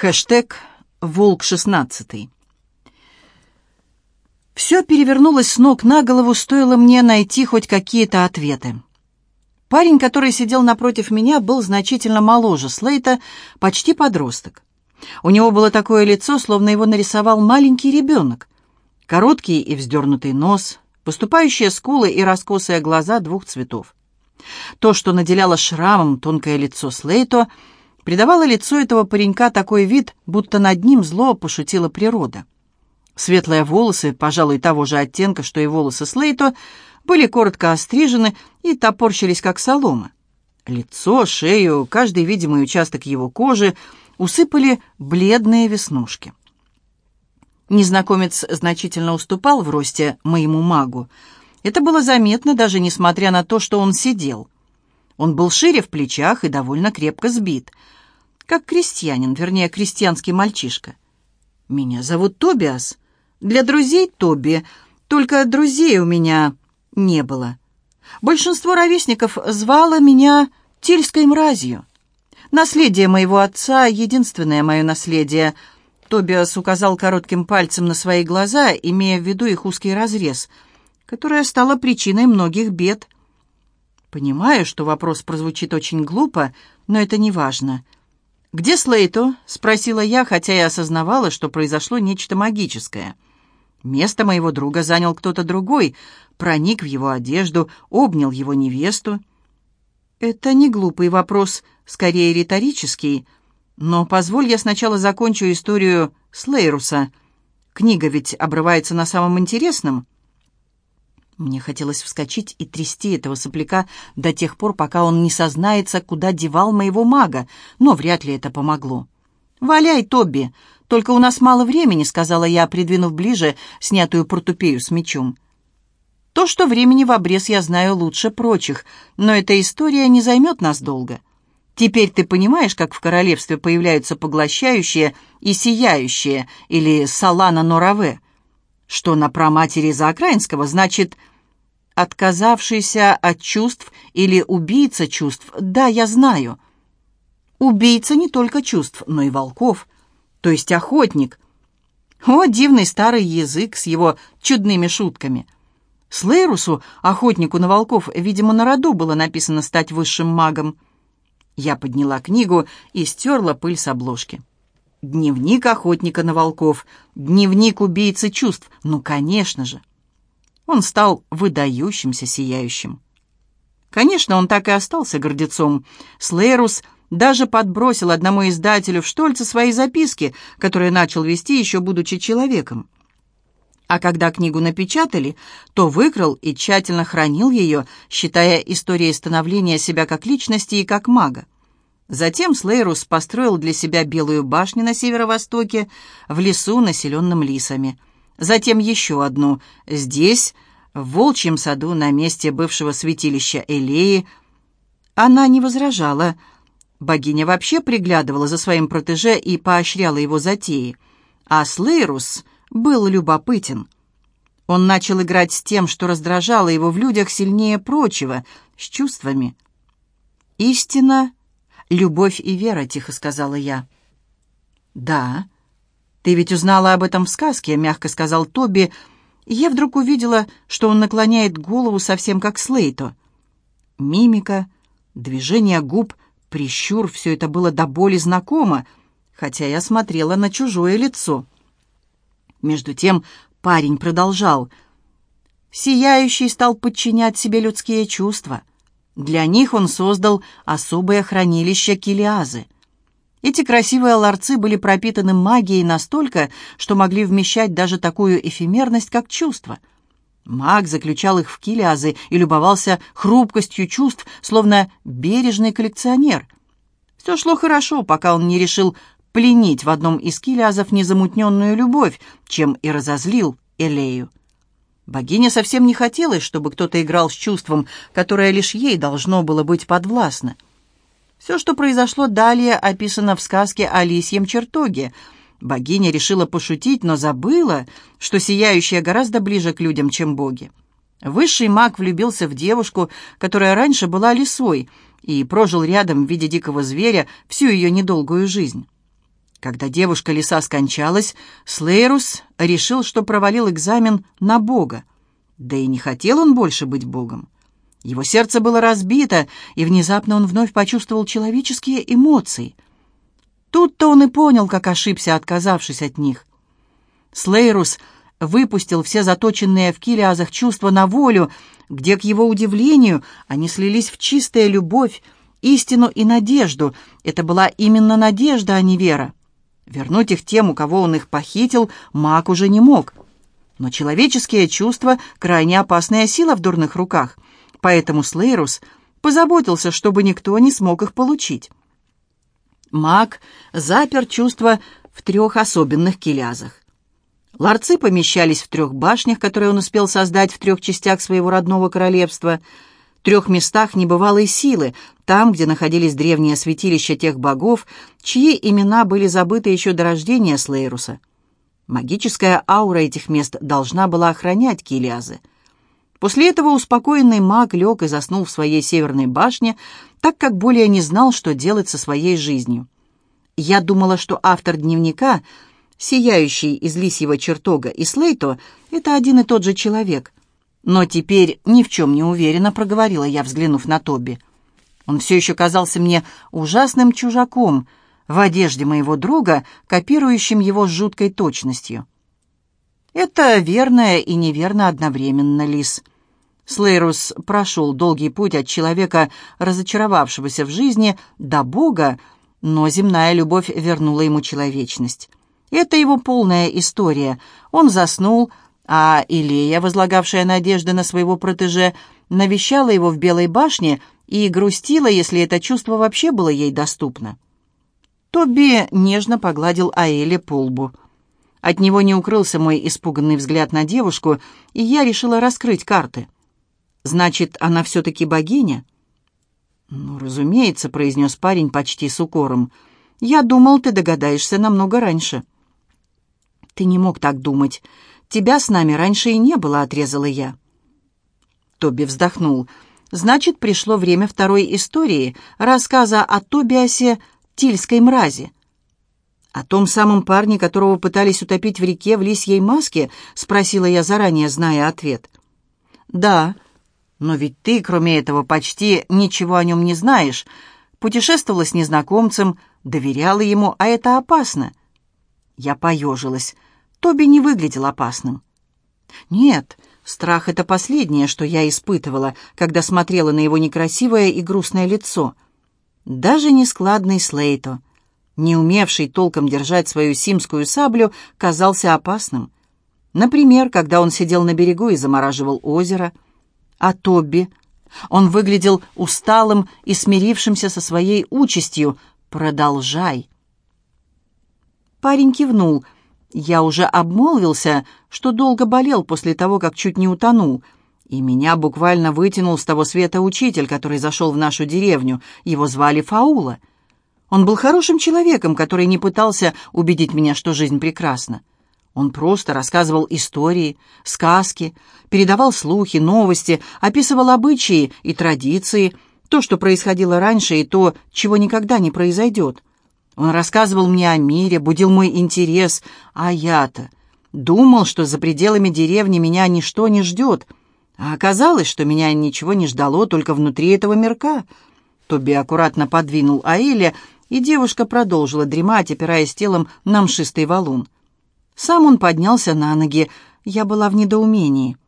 Хэштег «Волк-16». Все перевернулось с ног на голову, стоило мне найти хоть какие-то ответы. Парень, который сидел напротив меня, был значительно моложе Слейта, почти подросток. У него было такое лицо, словно его нарисовал маленький ребенок. Короткий и вздернутый нос, поступающие скулы и раскосые глаза двух цветов. То, что наделяло шрамом тонкое лицо Слейто, придавало лицу этого паренька такой вид, будто над ним зло пошутила природа. Светлые волосы, пожалуй, того же оттенка, что и волосы Слейто, были коротко острижены и топорщились, как солома. Лицо, шею, каждый видимый участок его кожи усыпали бледные веснушки. Незнакомец значительно уступал в росте моему магу. Это было заметно, даже несмотря на то, что он сидел. Он был шире в плечах и довольно крепко сбит. Как крестьянин, вернее, крестьянский мальчишка. «Меня зовут Тобиас. Для друзей Тоби. Только друзей у меня не было. Большинство ровесников звало меня Тильской мразью. Наследие моего отца — единственное мое наследие — Тобиас указал коротким пальцем на свои глаза, имея в виду их узкий разрез, которая стала причиной многих бед. Понимаю, что вопрос прозвучит очень глупо, но это не важно. «Где Слейто?» — спросила я, хотя и осознавала, что произошло нечто магическое. Место моего друга занял кто-то другой, проник в его одежду, обнял его невесту. Это не глупый вопрос, скорее риторический — но позволь я сначала закончу историю Слейруса. Книга ведь обрывается на самом интересном. Мне хотелось вскочить и трясти этого сопляка до тех пор, пока он не сознается, куда девал моего мага, но вряд ли это помогло. «Валяй, Тобби! Только у нас мало времени», — сказала я, придвинув ближе снятую портупею с мечом. «То, что времени в обрез я знаю лучше прочих, но эта история не займет нас долго». Теперь ты понимаешь, как в королевстве появляются поглощающие и сияющие, или салана нораве, что на праматери Заокраинского значит «отказавшийся от чувств» или «убийца чувств». Да, я знаю. Убийца не только чувств, но и волков, то есть охотник. О, дивный старый язык с его чудными шутками. Слейрусу, охотнику на волков, видимо, на роду было написано стать высшим магом. Я подняла книгу и стерла пыль с обложки. Дневник охотника на волков, дневник убийцы чувств, ну, конечно же. Он стал выдающимся сияющим. Конечно, он так и остался гордецом. Слейрус даже подбросил одному издателю в Штольце свои записки, которые начал вести, еще будучи человеком. А когда книгу напечатали, то выкрал и тщательно хранил ее, считая историей становления себя как личности и как мага. Затем Слейрус построил для себя белую башню на северо-востоке, в лесу, населенном лисами. Затем еще одну, здесь, в Волчьем саду, на месте бывшего святилища Элеи. Она не возражала. Богиня вообще приглядывала за своим протеже и поощряла его затеи. А Слейрус был любопытен. Он начал играть с тем, что раздражало его в людях сильнее прочего, с чувствами. «Истина, любовь и вера», — тихо сказала я. «Да. Ты ведь узнала об этом в сказке», — мягко сказал Тоби, и я вдруг увидела, что он наклоняет голову совсем как Слейто. Мимика, движение губ, прищур — все это было до боли знакомо, хотя я смотрела на чужое лицо. Между тем парень продолжал. «Сияющий стал подчинять себе людские чувства. Для них он создал особое хранилище килиазы. Эти красивые ларцы были пропитаны магией настолько, что могли вмещать даже такую эфемерность, как чувство. Маг заключал их в килиазы и любовался хрупкостью чувств, словно бережный коллекционер. Все шло хорошо, пока он не решил пленить в одном из килиазов незамутненную любовь, чем и разозлил Элею. Богине совсем не хотелось, чтобы кто-то играл с чувством, которое лишь ей должно было быть подвластно. Все, что произошло далее, описано в сказке о лисьем чертоге. Богиня решила пошутить, но забыла, что сияющая гораздо ближе к людям, чем боги. Высший маг влюбился в девушку, которая раньше была лисой, и прожил рядом в виде дикого зверя всю ее недолгую жизнь. Когда девушка лиса скончалась, Слейрус решил, что провалил экзамен на Бога. Да и не хотел он больше быть Богом. Его сердце было разбито, и внезапно он вновь почувствовал человеческие эмоции. Тут-то он и понял, как ошибся, отказавшись от них. Слейрус выпустил все заточенные в килиазах чувства на волю, где, к его удивлению, они слились в чистая любовь, истину и надежду. Это была именно надежда, а не вера. Вернуть их тем, у кого он их похитил, маг уже не мог. Но человеческие чувства — крайне опасная сила в дурных руках, поэтому Слейрус позаботился, чтобы никто не смог их получить. Маг запер чувства в трех особенных килязах. Ларцы помещались в трех башнях, которые он успел создать в трех частях своего родного королевства, трех местах небывалой силы, там, где находились древние святилища тех богов, чьи имена были забыты еще до рождения Слейруса. Магическая аура этих мест должна была охранять Килиазы. После этого успокоенный маг лег и заснул в своей северной башне, так как более не знал, что делать со своей жизнью. Я думала, что автор дневника — сияющий из лисьего чертога и Слейто — это один и тот же человек. Но теперь ни в чем не уверена, проговорила я, взглянув на Тоби. Он все еще казался мне ужасным чужаком в одежде моего друга, копирующим его с жуткой точностью. Это верно и неверно одновременно, Лис. Слейрус прошел долгий путь от человека, разочаровавшегося в жизни, до Бога, но земная любовь вернула ему человечность. Это его полная история. Он заснул, а Илея, возлагавшая надежды на своего протеже, навещала его в Белой башне и грустила, если это чувство вообще было ей доступно. Тоби нежно погладил Аэле по лбу. От него не укрылся мой испуганный взгляд на девушку, и я решила раскрыть карты. «Значит, она все-таки богиня?» «Ну, разумеется», — произнес парень почти с укором. «Я думал, ты догадаешься намного раньше». «Ты не мог так думать. Тебя с нами раньше и не было», — отрезала я. Тоби вздохнул. «Значит, пришло время второй истории, рассказа о Тобиасе Тильской мрази». «О том самом парне, которого пытались утопить в реке в лисьей маске?» — спросила я заранее, зная ответ. «Да, но ведь ты, кроме этого, почти ничего о нем не знаешь. Путешествовала с незнакомцем, доверяла ему, а это опасно. Я поежилась. Тоби не выглядел опасным. Нет, страх — это последнее, что я испытывала, когда смотрела на его некрасивое и грустное лицо. Даже нескладный Слейто, не умевший толком держать свою симскую саблю, казался опасным. Например, когда он сидел на берегу и замораживал озеро. А Тобби? Он выглядел усталым и смирившимся со своей участью. «Продолжай». Парень кивнул. Я уже обмолвился, что долго болел после того, как чуть не утонул. И меня буквально вытянул с того света учитель, который зашел в нашу деревню. Его звали Фаула. Он был хорошим человеком, который не пытался убедить меня, что жизнь прекрасна. Он просто рассказывал истории, сказки, передавал слухи, новости, описывал обычаи и традиции, то, что происходило раньше, и то, чего никогда не произойдет. Он рассказывал мне о мире, будил мой интерес, а я-то думал, что за пределами деревни меня ничто не ждет, а оказалось, что меня ничего не ждало только внутри этого мирка. Тоби аккуратно подвинул Аиле, и девушка продолжила дремать, опираясь телом на мшистый валун. Сам он поднялся на ноги, я была в недоумении.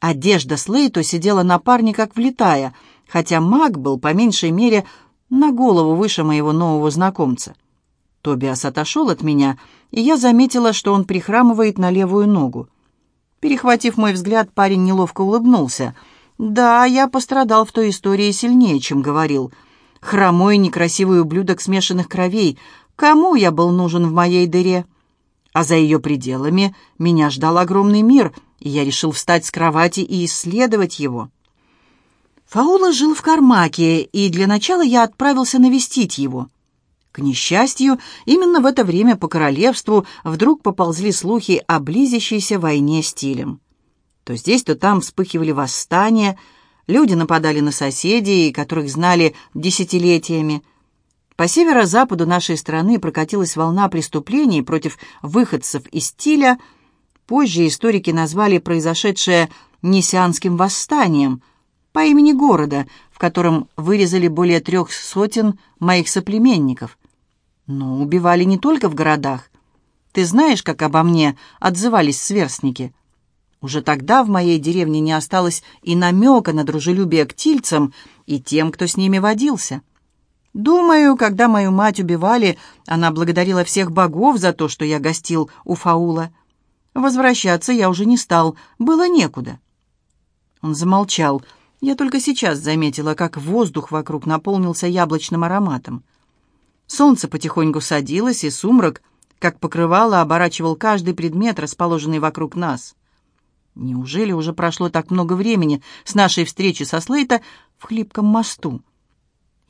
Одежда Слейто сидела на парне как влитая, хотя маг был, по меньшей мере, на голову выше моего нового знакомца. Тобиас отошел от меня, и я заметила, что он прихрамывает на левую ногу. Перехватив мой взгляд, парень неловко улыбнулся. «Да, я пострадал в той истории сильнее, чем говорил. Хромой, некрасивый ублюдок смешанных кровей. Кому я был нужен в моей дыре?» А за ее пределами меня ждал огромный мир, и я решил встать с кровати и исследовать его. Фаула жил в Кармаке, и для начала я отправился навестить его. К несчастью, именно в это время по королевству вдруг поползли слухи о близящейся войне с Тилем. То здесь, то там вспыхивали восстания, люди нападали на соседей, которых знали десятилетиями. По северо-западу нашей страны прокатилась волна преступлений против выходцев из стиля. Позже историки назвали произошедшее Несианским восстанием по имени города, в котором вырезали более трех сотен моих соплеменников. Но убивали не только в городах. Ты знаешь, как обо мне отзывались сверстники? Уже тогда в моей деревне не осталось и намека на дружелюбие к тильцам и тем, кто с ними водился. Думаю, когда мою мать убивали, она благодарила всех богов за то, что я гостил у Фаула. Возвращаться я уже не стал, было некуда. Он замолчал. Я только сейчас заметила, как воздух вокруг наполнился яблочным ароматом. Солнце потихоньку садилось, и сумрак, как покрывало, оборачивал каждый предмет, расположенный вокруг нас. Неужели уже прошло так много времени с нашей встречи со Слейта в хлипком мосту?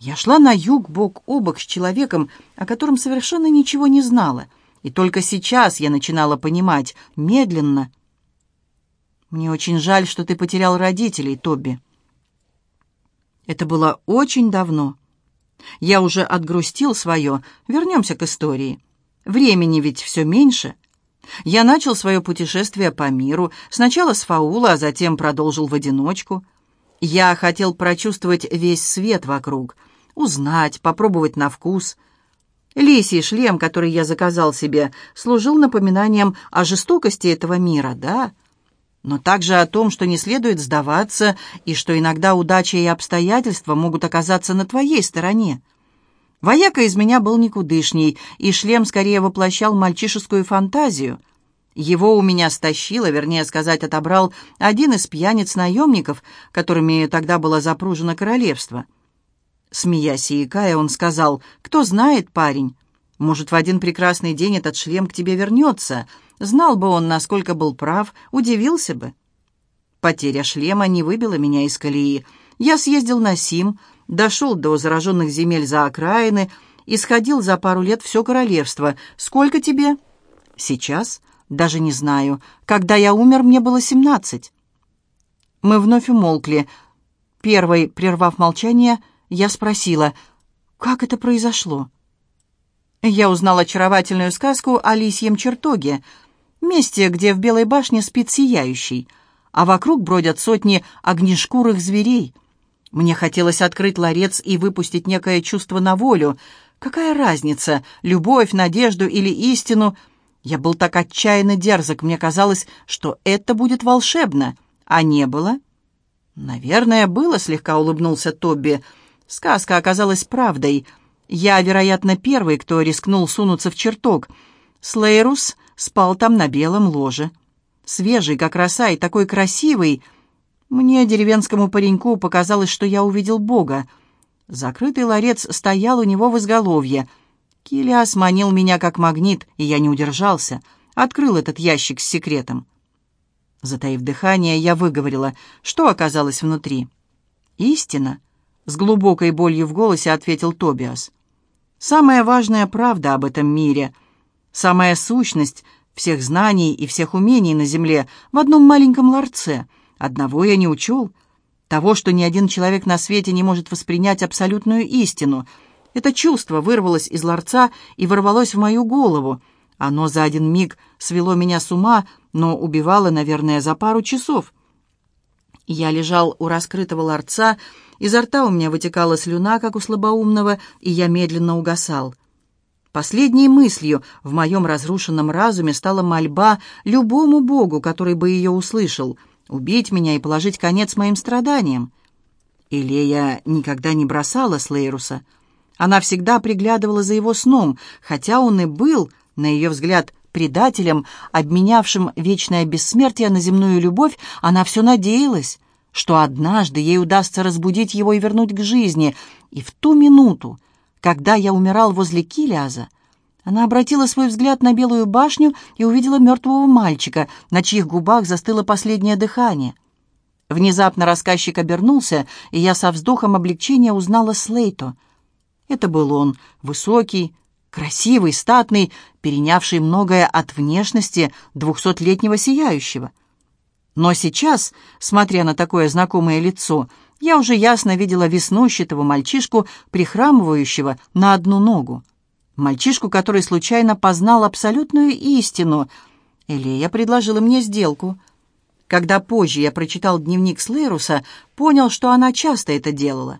Я шла на юг бок о бок с человеком, о котором совершенно ничего не знала, и только сейчас я начинала понимать, медленно. «Мне очень жаль, что ты потерял родителей, Тоби». Это было очень давно. Я уже отгрустил свое. Вернемся к истории. Времени ведь все меньше. Я начал свое путешествие по миру, сначала с Фаула, а затем продолжил в одиночку. Я хотел прочувствовать весь свет вокруг, узнать, попробовать на вкус. Лисий шлем, который я заказал себе, служил напоминанием о жестокости этого мира, да, но также о том, что не следует сдаваться и что иногда удача и обстоятельства могут оказаться на твоей стороне. Вояка из меня был никудышний, и шлем скорее воплощал мальчишескую фантазию. Его у меня стащило, вернее сказать, отобрал один из пьяниц-наемников, которыми тогда было запружено королевство. Смеясь и икая, он сказал, «Кто знает, парень, может, в один прекрасный день этот шлем к тебе вернется. Знал бы он, насколько был прав, удивился бы». Потеря шлема не выбила меня из колеи. Я съездил на Сим, дошел до зараженных земель за окраины и сходил за пару лет все королевство. Сколько тебе? Сейчас? Даже не знаю. Когда я умер, мне было семнадцать. Мы вновь умолкли. Первой, прервав молчание, я спросила, как это произошло? Я узнал очаровательную сказку о лисьем чертоге, месте, где в Белой башне спит сияющий, а вокруг бродят сотни огнешкурых зверей — мне хотелось открыть ларец и выпустить некое чувство на волю. Какая разница, любовь, надежду или истину? Я был так отчаянно дерзок, мне казалось, что это будет волшебно. А не было? Наверное, было, слегка улыбнулся Тобби. Сказка оказалась правдой. Я, вероятно, первый, кто рискнул сунуться в чертог. Слейрус спал там на белом ложе. Свежий, как роса, и такой красивый — мне, деревенскому пареньку, показалось, что я увидел Бога. Закрытый ларец стоял у него в изголовье. Килиас манил меня как магнит, и я не удержался. Открыл этот ящик с секретом. Затаив дыхание, я выговорила, что оказалось внутри. «Истина», — с глубокой болью в голосе ответил Тобиас. «Самая важная правда об этом мире, самая сущность всех знаний и всех умений на земле в одном маленьком ларце — Одного я не учел. Того, что ни один человек на свете не может воспринять абсолютную истину. Это чувство вырвалось из ларца и ворвалось в мою голову. Оно за один миг свело меня с ума, но убивало, наверное, за пару часов. Я лежал у раскрытого ларца, изо рта у меня вытекала слюна, как у слабоумного, и я медленно угасал. Последней мыслью в моем разрушенном разуме стала мольба любому богу, который бы ее услышал — убить меня и положить конец моим страданиям. Илея никогда не бросала Слейруса. Она всегда приглядывала за его сном, хотя он и был, на ее взгляд, предателем, обменявшим вечное бессмертие на земную любовь, она все надеялась, что однажды ей удастся разбудить его и вернуть к жизни. И в ту минуту, когда я умирал возле Килиаза, она обратила свой взгляд на Белую башню и увидела мертвого мальчика, на чьих губах застыло последнее дыхание. Внезапно рассказчик обернулся, и я со вздохом облегчения узнала Слейто. Это был он, высокий, красивый, статный, перенявший многое от внешности двухсотлетнего сияющего. Но сейчас, смотря на такое знакомое лицо, Я уже ясно видела веснущатого мальчишку, прихрамывающего на одну ногу. Мальчишку, который случайно познал абсолютную истину. Элея предложила мне сделку. Когда позже я прочитал дневник Слейруса, понял, что она часто это делала.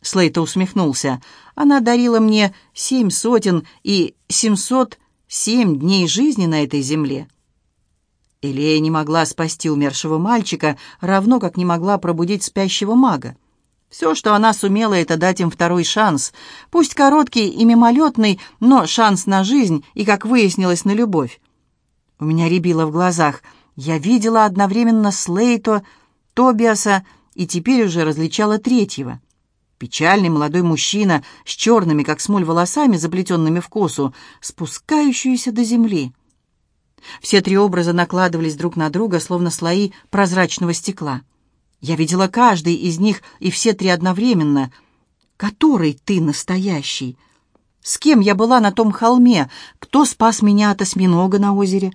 Слейта усмехнулся. Она дарила мне семь сотен и семьсот семь дней жизни на этой земле. Илея не могла спасти умершего мальчика, равно как не могла пробудить спящего мага. Все, что она сумела, это дать им второй шанс. Пусть короткий и мимолетный, но шанс на жизнь и, как выяснилось, на любовь. У меня рябило в глазах. Я видела одновременно Слейто, Тобиаса и теперь уже различала третьего. Печальный молодой мужчина с черными, как смоль, волосами, заплетенными в косу, спускающуюся до земли. Все три образа накладывались друг на друга, словно слои прозрачного стекла. Я видела каждый из них и все три одновременно. Который ты настоящий? С кем я была на том холме? Кто спас меня от осьминога на озере?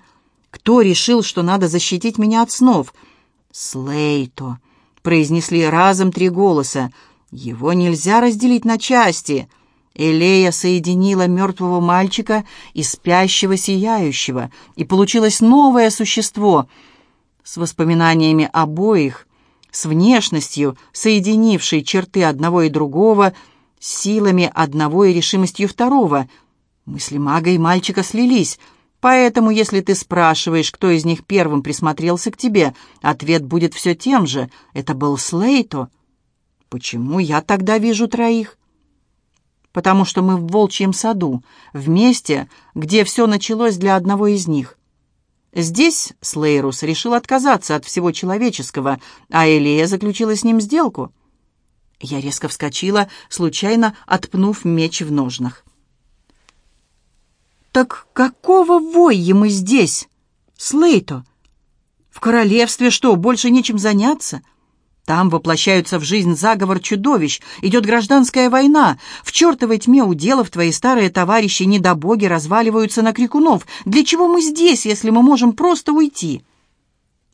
Кто решил, что надо защитить меня от снов? Слейто, произнесли разом три голоса. Его нельзя разделить на части. Элея соединила мертвого мальчика и спящего сияющего, и получилось новое существо с воспоминаниями обоих, с внешностью, соединившей черты одного и другого, с силами одного и решимостью второго. Мысли мага и мальчика слились, поэтому, если ты спрашиваешь, кто из них первым присмотрелся к тебе, ответ будет все тем же. Это был Слейто. Почему я тогда вижу троих? Потому что мы в волчьем саду, в месте, где все началось для одного из них. Здесь Слейрус решил отказаться от всего человеческого, а Элия заключила с ним сделку. Я резко вскочила, случайно отпнув меч в ножнах. «Так какого войя мы здесь, Слейто? В королевстве что, больше нечем заняться?» Там воплощаются в жизнь заговор чудовищ, идет гражданская война. В чертовой тьме уделов твои старые товарищи недобоги разваливаются на крикунов. Для чего мы здесь, если мы можем просто уйти?»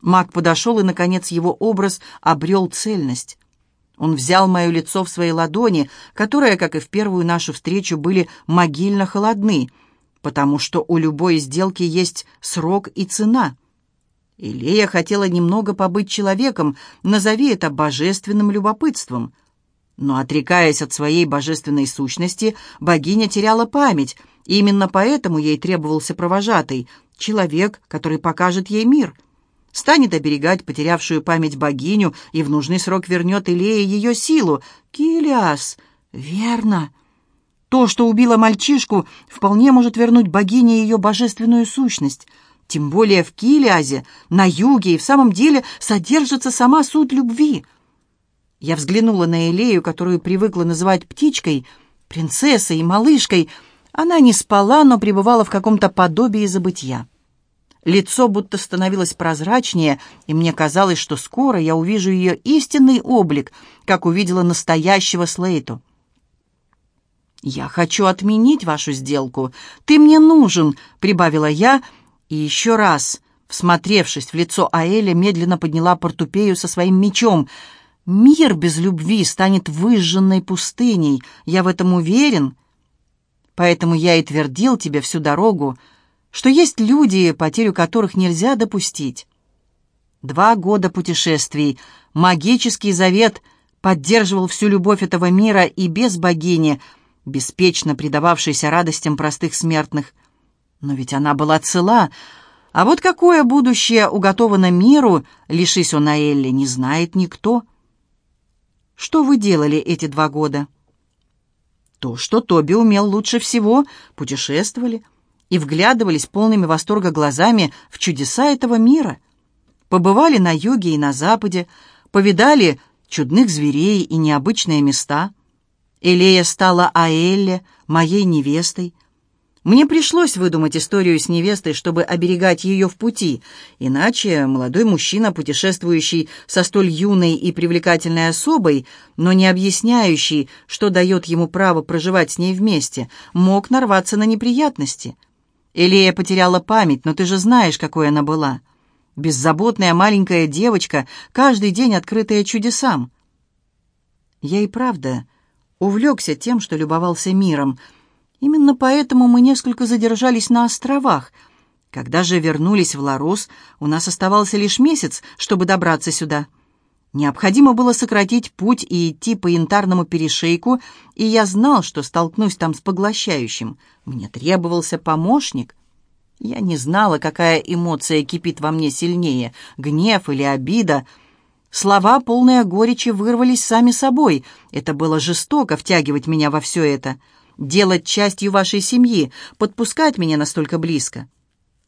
Маг подошел, и, наконец, его образ обрел цельность. Он взял мое лицо в свои ладони, которые, как и в первую нашу встречу, были могильно холодны, потому что у любой сделки есть срок и цена — Илея хотела немного побыть человеком, назови это божественным любопытством. Но, отрекаясь от своей божественной сущности, богиня теряла память, и именно поэтому ей требовался провожатый, человек, который покажет ей мир. Станет оберегать потерявшую память богиню и в нужный срок вернет Илее ее силу. Килиас, верно. То, что убило мальчишку, вполне может вернуть богине ее божественную сущность — тем более в Килиазе, на юге, и в самом деле содержится сама суть любви. Я взглянула на Элею, которую привыкла называть птичкой, принцессой и малышкой. Она не спала, но пребывала в каком-то подобии забытья. Лицо будто становилось прозрачнее, и мне казалось, что скоро я увижу ее истинный облик, как увидела настоящего Слейту. «Я хочу отменить вашу сделку. Ты мне нужен», — прибавила я, — и еще раз, всмотревшись в лицо Аэля, медленно подняла портупею со своим мечом. «Мир без любви станет выжженной пустыней, я в этом уверен. Поэтому я и твердил тебе всю дорогу, что есть люди, потерю которых нельзя допустить. Два года путешествий, магический завет поддерживал всю любовь этого мира и без богини, беспечно предававшейся радостям простых смертных. Но ведь она была цела. А вот какое будущее уготовано миру, лишись он Элли, не знает никто. Что вы делали эти два года? То, что Тоби умел лучше всего, путешествовали и вглядывались полными восторга глазами в чудеса этого мира. Побывали на юге и на западе, повидали чудных зверей и необычные места. Элея стала Аэлле, моей невестой, мне пришлось выдумать историю с невестой, чтобы оберегать ее в пути, иначе молодой мужчина, путешествующий со столь юной и привлекательной особой, но не объясняющий, что дает ему право проживать с ней вместе, мог нарваться на неприятности. Элея потеряла память, но ты же знаешь, какой она была. Беззаботная маленькая девочка, каждый день открытая чудесам. Я и правда увлекся тем, что любовался миром. Именно поэтому мы несколько задержались на островах. Когда же вернулись в Ларус, у нас оставался лишь месяц, чтобы добраться сюда. Необходимо было сократить путь и идти по янтарному перешейку, и я знал, что столкнусь там с поглощающим. Мне требовался помощник. Я не знала, какая эмоция кипит во мне сильнее, гнев или обида. Слова, полные горечи, вырвались сами собой. Это было жестоко втягивать меня во все это, делать частью вашей семьи, подпускать меня настолько близко.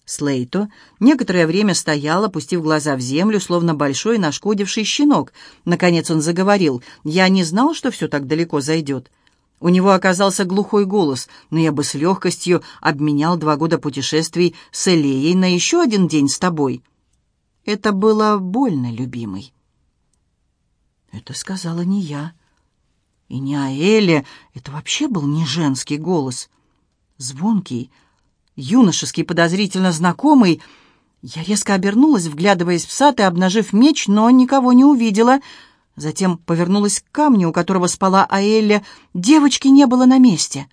Слейто некоторое время стоял, опустив глаза в землю, словно большой нашкодивший щенок. Наконец он заговорил. «Я не знал, что все так далеко зайдет». У него оказался глухой голос, но я бы с легкостью обменял два года путешествий с Элеей на еще один день с тобой. Это было больно, любимый. Это сказала не я. И не Аэле, это вообще был не женский голос. Звонкий, юношеский, подозрительно знакомый. Я резко обернулась, вглядываясь в сад и обнажив меч, но никого не увидела. Затем повернулась к камню, у которого спала Аэлля. Девочки не было на месте.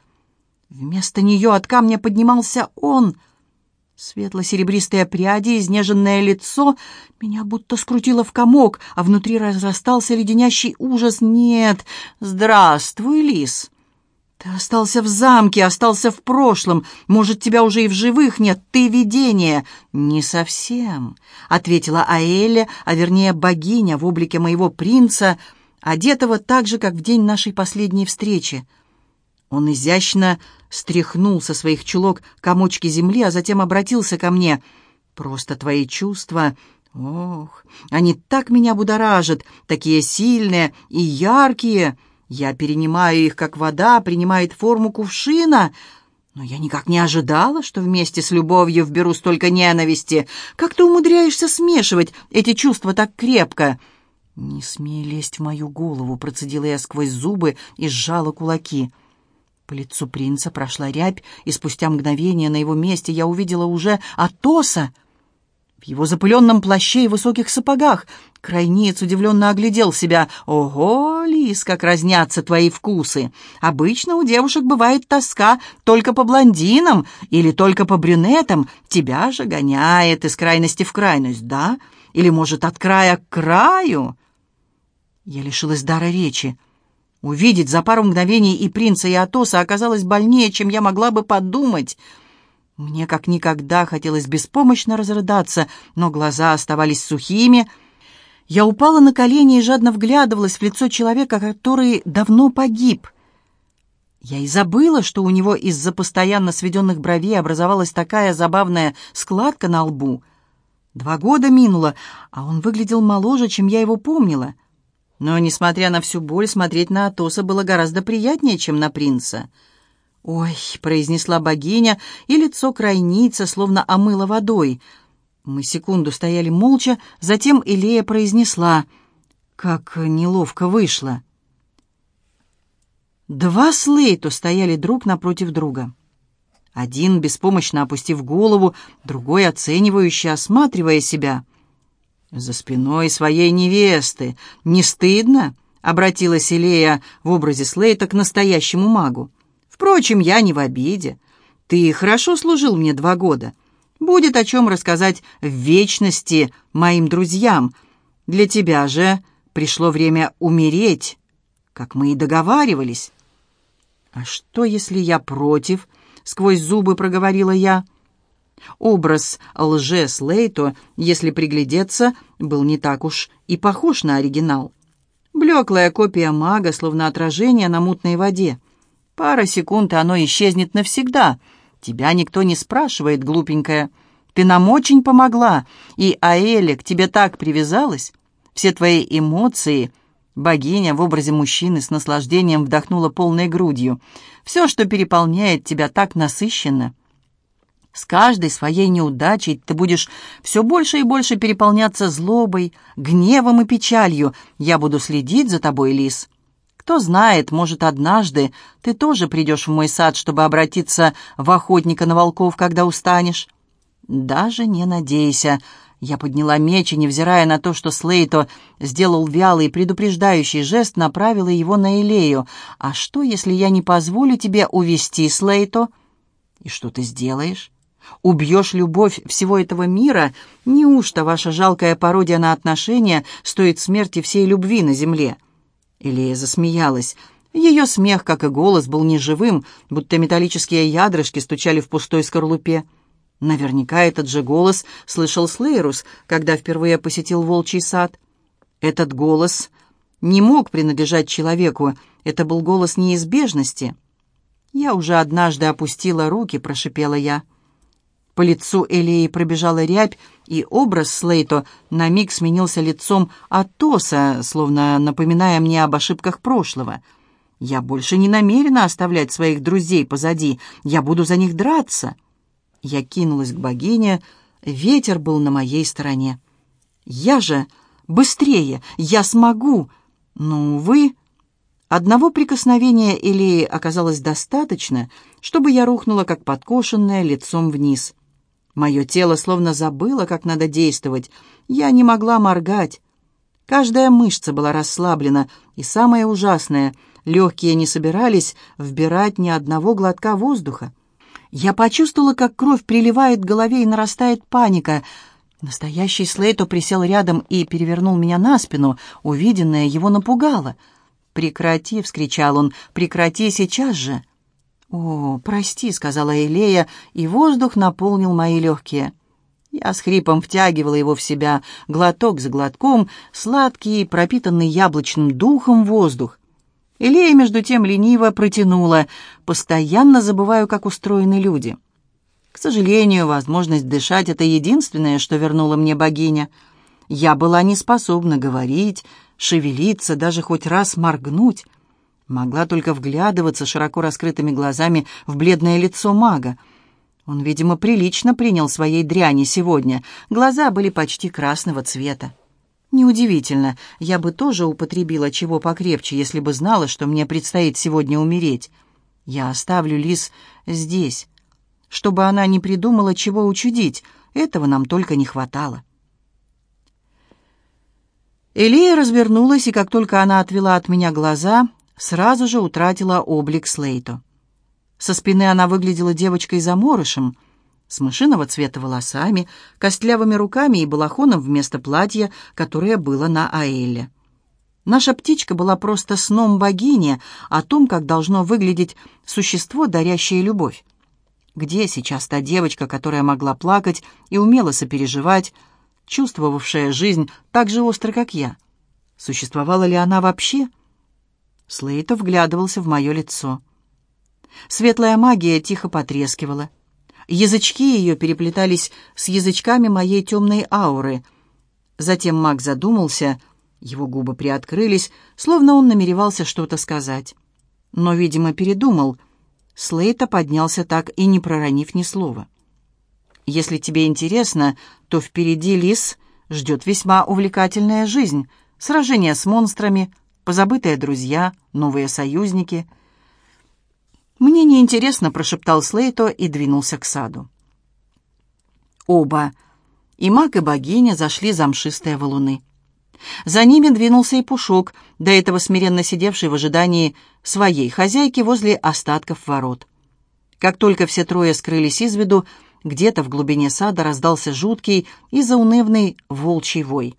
Вместо нее от камня поднимался он. Светло-серебристые пряди, изнеженное лицо. Меня будто скрутило в комок, а внутри разрастался леденящий ужас. «Нет! Здравствуй, лис!» «Ты остался в замке, остался в прошлом. Может, тебя уже и в живых нет. Ты видение». «Не совсем», — ответила Аэля, а вернее богиня в облике моего принца, одетого так же, как в день нашей последней встречи. Он изящно стряхнул со своих чулок комочки земли, а затем обратился ко мне. «Просто твои чувства...» Ох, они так меня будоражат, такие сильные и яркие. Я перенимаю их, как вода принимает форму кувшина, но я никак не ожидала, что вместе с любовью вберу столько ненависти. Как ты умудряешься смешивать эти чувства так крепко?» «Не смей лезть в мою голову», — процедила я сквозь зубы и сжала кулаки. По лицу принца прошла рябь, и спустя мгновение на его месте я увидела уже Атоса — в его запыленном плаще и высоких сапогах. Крайнец удивленно оглядел себя. «Ого, Лис, как разнятся твои вкусы! Обычно у девушек бывает тоска только по блондинам или только по брюнетам. Тебя же гоняет из крайности в крайность, да? Или, может, от края к краю?» Я лишилась дара речи. Увидеть за пару мгновений и принца, и Атоса оказалось больнее, чем я могла бы подумать — мне как никогда хотелось беспомощно разрыдаться, но глаза оставались сухими. Я упала на колени и жадно вглядывалась в лицо человека, который давно погиб. Я и забыла, что у него из-за постоянно сведенных бровей образовалась такая забавная складка на лбу. Два года минуло, а он выглядел моложе, чем я его помнила. Но, несмотря на всю боль, смотреть на Атоса было гораздо приятнее, чем на принца — «Ой», — произнесла богиня, и лицо крайница словно омыло водой. Мы секунду стояли молча, затем Илея произнесла, «Как неловко вышло». Два Слейто стояли друг напротив друга. Один, беспомощно опустив голову, другой, оценивающе осматривая себя. «За спиной своей невесты. Не стыдно?» — обратилась Илея в образе Слейта к настоящему магу. Впрочем, я не в обиде. Ты хорошо служил мне два года. Будет о чем рассказать в вечности моим друзьям. Для тебя же пришло время умереть, как мы и договаривались. А что, если я против? Сквозь зубы проговорила я. Образ лже-Слейто, если приглядеться, был не так уж и похож на оригинал. Блеклая копия мага, словно отражение на мутной воде. Пара секунд, и оно исчезнет навсегда. Тебя никто не спрашивает, глупенькая. Ты нам очень помогла, и Аэля к тебе так привязалась. Все твои эмоции... Богиня в образе мужчины с наслаждением вдохнула полной грудью. Все, что переполняет тебя, так насыщенно. С каждой своей неудачей ты будешь все больше и больше переполняться злобой, гневом и печалью. Я буду следить за тобой, Лис. Кто знает, может, однажды ты тоже придешь в мой сад, чтобы обратиться в охотника на волков, когда устанешь. Даже не надейся. Я подняла меч и, невзирая на то, что Слейто сделал вялый предупреждающий жест, направила его на Элею. «А что, если я не позволю тебе увести Слейто?» «И что ты сделаешь?» «Убьешь любовь всего этого мира? Неужто ваша жалкая пародия на отношения стоит смерти всей любви на земле?» Элея засмеялась. Ее смех, как и голос, был неживым, будто металлические ядрышки стучали в пустой скорлупе. Наверняка этот же голос слышал Слейрус, когда впервые посетил волчий сад. Этот голос не мог принадлежать человеку, это был голос неизбежности. «Я уже однажды опустила руки», — прошипела я. По лицу Элии пробежала рябь, и образ Слейто на миг сменился лицом Атоса, словно напоминая мне об ошибках прошлого. «Я больше не намерена оставлять своих друзей позади, я буду за них драться». Я кинулась к богине, ветер был на моей стороне. «Я же! Быстрее! Я смогу!» Но, увы, одного прикосновения Илеи оказалось достаточно, чтобы я рухнула, как подкошенная, лицом вниз. Мое тело словно забыло, как надо действовать. Я не могла моргать. Каждая мышца была расслаблена, и самое ужасное — легкие не собирались вбирать ни одного глотка воздуха. Я почувствовала, как кровь приливает к голове и нарастает паника. Настоящий Слейто присел рядом и перевернул меня на спину. Увиденное его напугало. «Прекрати!» — вскричал он. «Прекрати сейчас же!» «О, прости!» — сказала Элея, и воздух наполнил мои легкие. Я с хрипом втягивала его в себя, глоток за глотком, сладкий, пропитанный яблочным духом воздух. Илея, между тем, лениво протянула. «Постоянно забываю, как устроены люди». К сожалению, возможность дышать — это единственное, что вернула мне богиня. Я была не способна говорить, шевелиться, даже хоть раз моргнуть. Могла только вглядываться широко раскрытыми глазами в бледное лицо мага. Он, видимо, прилично принял своей дряни сегодня. Глаза были почти красного цвета. Неудивительно, я бы тоже употребила чего покрепче, если бы знала, что мне предстоит сегодня умереть. Я оставлю Лис здесь, чтобы она не придумала, чего учудить. Этого нам только не хватало. Элия развернулась, и как только она отвела от меня глаза, сразу же утратила облик Слейто. Со спины она выглядела девочкой-заморышем — с мышиного цвета волосами, костлявыми руками и балахоном вместо платья, которое было на Аэлле. Наша птичка была просто сном богини о том, как должно выглядеть существо, дарящее любовь. Где сейчас та девочка, которая могла плакать и умела сопереживать, чувствовавшая жизнь так же остро, как я? Существовала ли она вообще? Слейтов вглядывался в мое лицо. Светлая магия тихо потрескивала. Язычки ее переплетались с язычками моей темной ауры. Затем маг задумался, его губы приоткрылись, словно он намеревался что-то сказать. Но, видимо, передумал. Слейта поднялся так и не проронив ни слова. «Если тебе интересно, то впереди лис ждет весьма увлекательная жизнь. Сражения с монстрами, позабытые друзья, новые союзники — «Мне неинтересно», — прошептал Слейто и двинулся к саду. Оба, и маг, и богиня, зашли за мшистые валуны. За ними двинулся и Пушок, до этого смиренно сидевший в ожидании своей хозяйки возле остатков ворот. Как только все трое скрылись из виду, где-то в глубине сада раздался жуткий и заунывный волчий вой.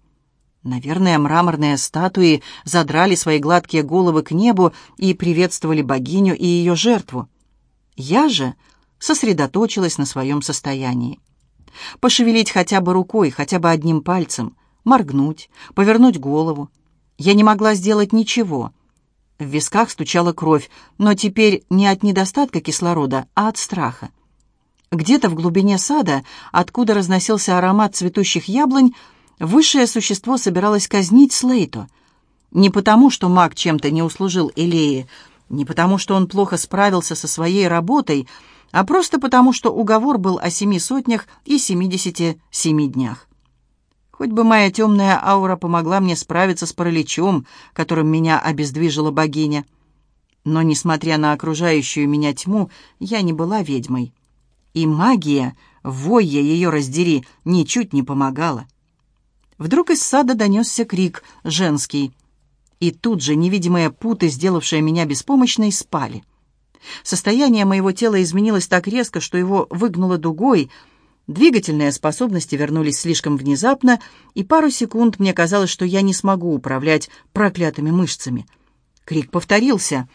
Наверное, мраморные статуи задрали свои гладкие головы к небу и приветствовали богиню и ее жертву. Я же сосредоточилась на своем состоянии. Пошевелить хотя бы рукой, хотя бы одним пальцем, моргнуть, повернуть голову. Я не могла сделать ничего. В висках стучала кровь, но теперь не от недостатка кислорода, а от страха. Где-то в глубине сада, откуда разносился аромат цветущих яблонь, Высшее существо собиралось казнить Слейто. Не потому, что маг чем-то не услужил Элее, не потому, что он плохо справился со своей работой, а просто потому, что уговор был о семи сотнях и семидесяти семи днях. Хоть бы моя темная аура помогла мне справиться с параличом, которым меня обездвижила богиня. Но, несмотря на окружающую меня тьму, я не была ведьмой. И магия, войя ее раздери, ничуть не помогала. Вдруг из сада донесся крик, женский. И тут же невидимые путы, сделавшие меня беспомощной, спали. Состояние моего тела изменилось так резко, что его выгнуло дугой. Двигательные способности вернулись слишком внезапно, и пару секунд мне казалось, что я не смогу управлять проклятыми мышцами. Крик повторился.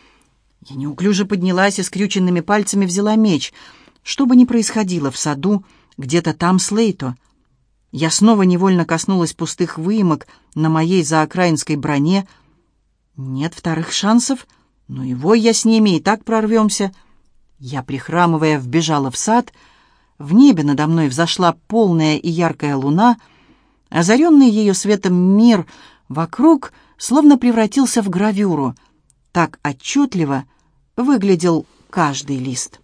Я неуклюже поднялась и скрюченными пальцами взяла меч. Что бы ни происходило в саду, где-то там Слейто. Я снова невольно коснулась пустых выемок на моей заокраинской броне. Нет вторых шансов — ну и вой я с ними, и так прорвемся. Я, прихрамывая, вбежала в сад. В небе надо мной взошла полная и яркая луна. Озаренный ее светом мир вокруг словно превратился в гравюру. Так отчетливо выглядел каждый лист.